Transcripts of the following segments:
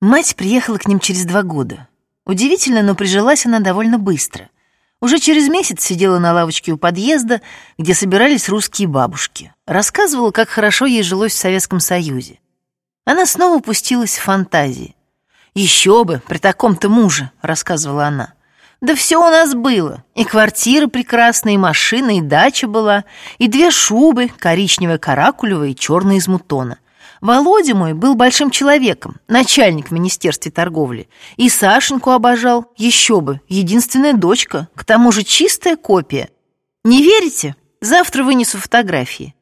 Мать приехала к ним через два года. Удивительно, но прижилась она довольно быстро. Уже через месяц сидела на лавочке у подъезда, где собирались русские бабушки. Рассказывала, как хорошо ей жилось в Советском Союзе. Она снова пустилась в фантазии. «Еще бы, при таком-то муже», — рассказывала она. «Да все у нас было. И квартира прекрасная, и машина, и дача была, и две шубы, коричневая каракулевая и черная из мутона. Володя мой был большим человеком, начальник в Министерстве торговли. И Сашеньку обожал, еще бы, единственная дочка, к тому же чистая копия. Не верите? Завтра вынесу фотографии.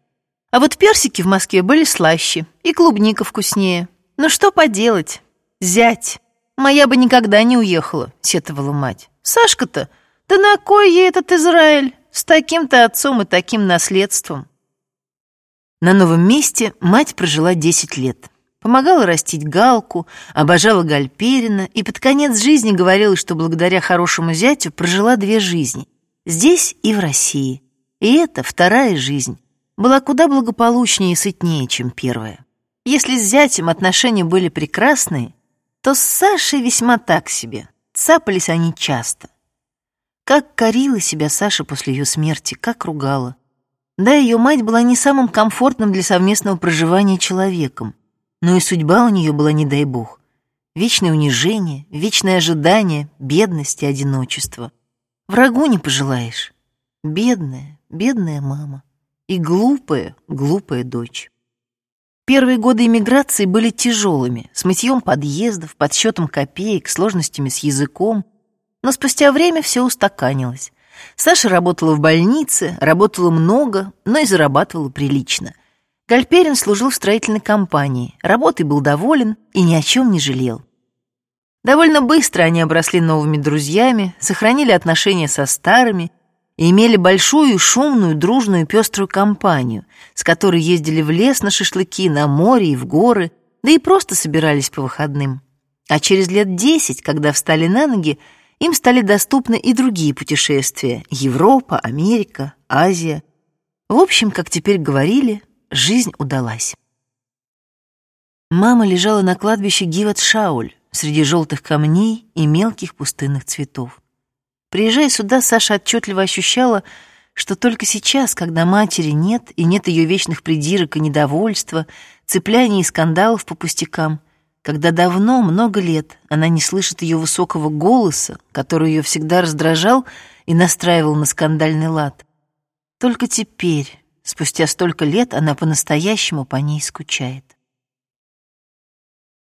А вот персики в Москве были слаще, и клубника вкуснее. Ну что поделать? Зять. Моя бы никогда не уехала, сетовала мать. Сашка-то, да на кой ей этот Израиль? С таким-то отцом и таким наследством. На новом месте мать прожила 10 лет. Помогала растить галку, обожала Гальперина и под конец жизни говорила, что благодаря хорошему зятю прожила две жизни. Здесь и в России. И эта вторая жизнь была куда благополучнее и сытнее, чем первая. Если с зятем отношения были прекрасные, то с Сашей весьма так себе. Цапались они часто. Как корила себя Саша после ее смерти, как ругала. Да, ее мать была не самым комфортным для совместного проживания человеком, но и судьба у нее была, не дай бог. Вечное унижение, вечное ожидание, бедность и одиночество. Врагу не пожелаешь. Бедная, бедная мама. И глупая, глупая дочь. Первые годы эмиграции были тяжелыми, с мытьем подъездов, подсчетом копеек, сложностями с языком. Но спустя время все устаканилось. Саша работала в больнице, работала много, но и зарабатывала прилично. Гальперин служил в строительной компании, работой был доволен и ни о чем не жалел. Довольно быстро они обросли новыми друзьями, сохранили отношения со старыми и имели большую, шумную, дружную, пеструю компанию, с которой ездили в лес на шашлыки, на море и в горы, да и просто собирались по выходным. А через лет десять, когда встали на ноги, им стали доступны и другие путешествия — Европа, Америка, Азия. В общем, как теперь говорили, жизнь удалась. Мама лежала на кладбище Гиват-Шауль среди желтых камней и мелких пустынных цветов. Приезжая сюда, Саша отчетливо ощущала, что только сейчас, когда матери нет и нет ее вечных придирок и недовольства, цепляний и скандалов по пустякам, когда давно, много лет, она не слышит ее высокого голоса, который ее всегда раздражал и настраивал на скандальный лад. Только теперь, спустя столько лет, она по-настоящему по ней скучает.